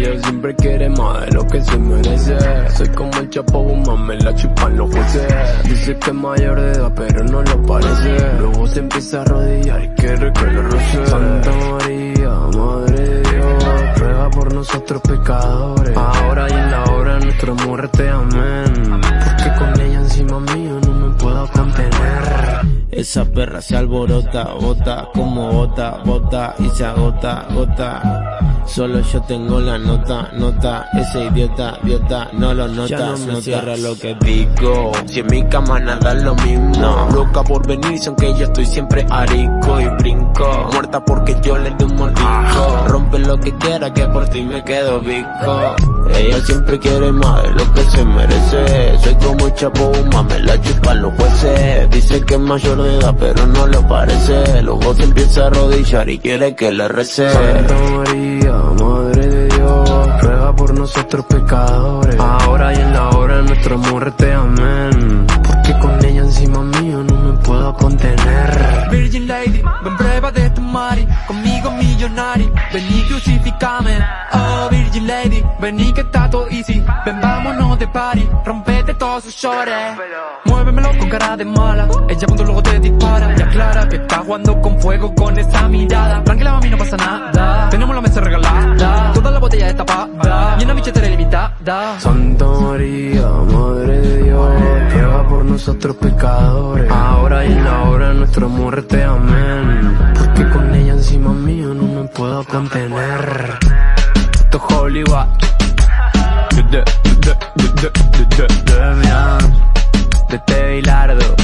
Ella siempre quiere más de lo que se merece. Soy como el chapo, me la chupan los jueces. Dice que es mayor de edad, pero no lo parece. Luego se empieza a rodillar y quiere que lo roce. Santa María, Madre de Dios, ruega por nosotros pecadores. Ahora y en la hora de nuestra muerte, amén. Porque con ella encima mío no me puedo contener. Esa perra se alborota, bota como bota, bota y se agota, gota. Solo yo tengo la nota, nota, ese idiota, idiota, no lo nota, Ya no me nota. cierra lo que digo, si en mi cama nada es lo mismo. Loca por venirse aunque yo estoy siempre arico y brinco. Muerta porque yo le doy un mordisco. Rompe lo que quiera que por ti me quedo bico. Ella siempre quiere más de lo que se merece. Soy como el chapo, me la chupan los jueces. Dice que es mayor de edad pero no lo parece. Luego se empieza a arrodillar y quiere que le recé. Santa María, Madre de Dios, ruega por nosotros pecadores. Ahora y en la hora de nuestra muerte, amén. Ven prueba de tu mari Conmigo millonario, vení crucificame Oh Virgin Lady, vení que está todo easy. Ven vámonos de party, rompete todos sus shorts Muévemelo con cara de mala Ella punto luego te dispara. Y aclara que está jugando con fuego con esa mirada. Tranquila mami no pasa nada. Tenemos la mesa regalada. Toda la botella está tapada Y una bichetera ilimitada. Santa María, Madre de Dios, nosotros pecadores. Ahora y en la hora de nuestra muerte, amén. Porque con ella encima mío no me puedo contener. Esto es Hollywood. De, de, de, de, de, de, de, de, de, de, de, de,